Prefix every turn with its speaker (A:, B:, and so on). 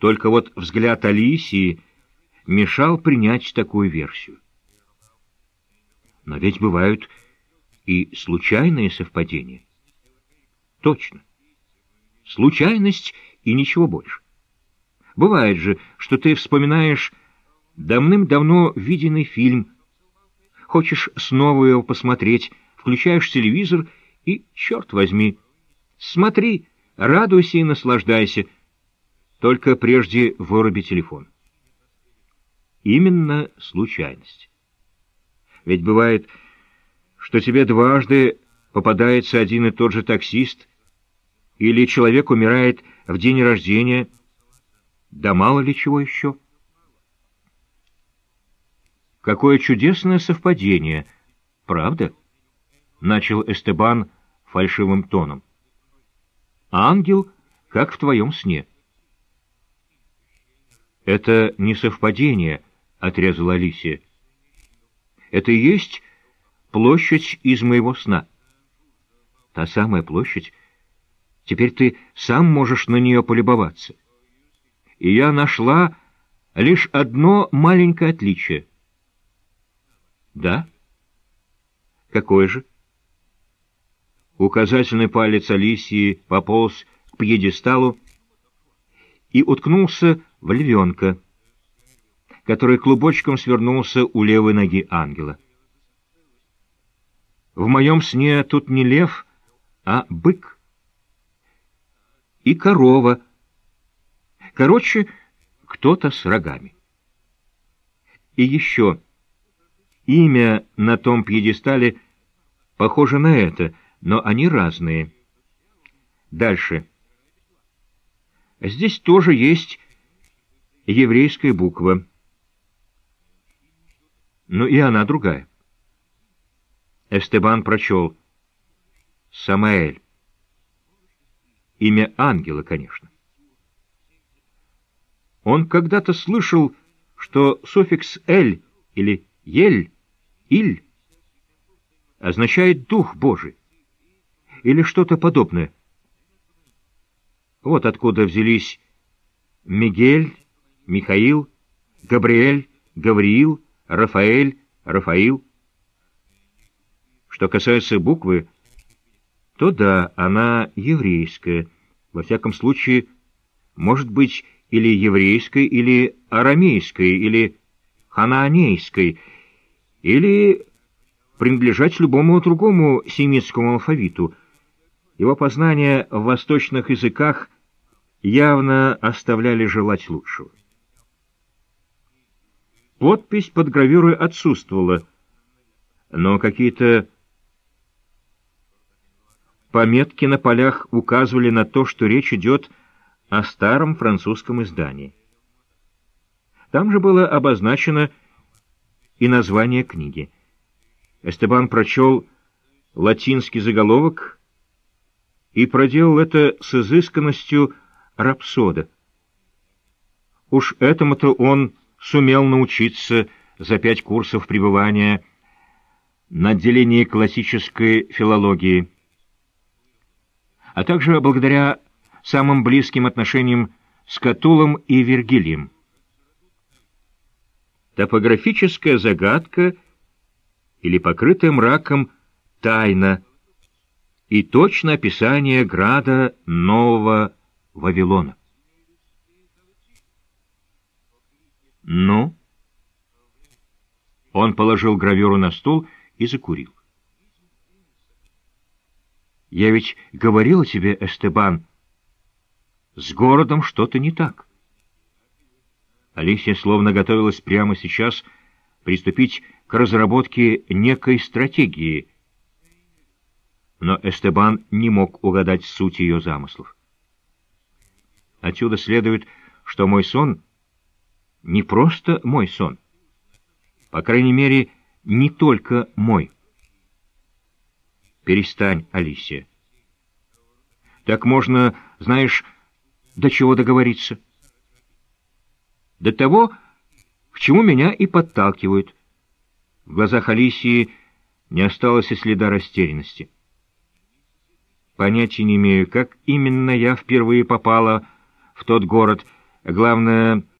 A: Только вот взгляд Алисии мешал принять такую версию. Но ведь бывают и случайные совпадения. Точно. Случайность и ничего больше. Бывает же, что ты вспоминаешь давным-давно виденный фильм, хочешь снова его посмотреть, включаешь телевизор и, черт возьми, смотри, радуйся и наслаждайся, только прежде выруби телефон. Именно случайность. Ведь бывает, что тебе дважды попадается один и тот же таксист, или человек умирает в день рождения, да мало ли чего еще. Какое чудесное совпадение, правда? Начал Эстебан фальшивым тоном. Ангел, как в твоем сне. Это не совпадение, отрезала Алисия. Это и есть площадь из моего сна. Та самая площадь. Теперь ты сам можешь на нее полюбоваться. И я нашла лишь одно маленькое отличие. Да? Какое же? Указательный палец Алисии пополз к пьедесталу и уткнулся в львенка — который клубочком свернулся у левой ноги ангела. В моем сне тут не лев, а бык. И корова. Короче, кто-то с рогами. И еще. Имя на том пьедестале похоже на это, но они разные. Дальше. Здесь тоже есть еврейская буква но и она другая. Эстебан прочел «Самаэль». Имя ангела, конечно. Он когда-то слышал, что суффикс «эль» или «ель», «иль» означает «дух Божий» или что-то подобное. Вот откуда взялись Мигель, Михаил, Габриэль, Гавриил, Рафаэль, Рафаил. Что касается буквы, то да, она еврейская. Во всяком случае, может быть или еврейской, или арамейской, или ханаанейской, или принадлежать любому другому семитскому алфавиту. Его познания в восточных языках явно оставляли желать лучшего. Подпись под гравюрой отсутствовала, но какие-то пометки на полях указывали на то, что речь идет о старом французском издании. Там же было обозначено и название книги. Эстебан прочел латинский заголовок и проделал это с изысканностью рапсода. Уж этому-то он сумел научиться за пять курсов пребывания на отделении классической филологии, а также благодаря самым близким отношениям с Катулом и Вергилием. Топографическая загадка или покрытая мраком тайна и точное описание града Нового Вавилона. «Ну?» Он положил гравюру на стол и закурил. «Я ведь говорил тебе, Эстебан, с городом что-то не так». Алисия словно готовилась прямо сейчас приступить к разработке некой стратегии, но Эстебан не мог угадать суть ее замыслов. Отсюда следует, что мой сон — не просто мой сон. По крайней мере, не только мой. Перестань, Алисия. Так можно, знаешь, до чего договориться? До того, к чему меня и подталкивают. В глазах Алисии не осталось и следа растерянности. Понятия не имею, как именно я впервые попала в тот город, Главное,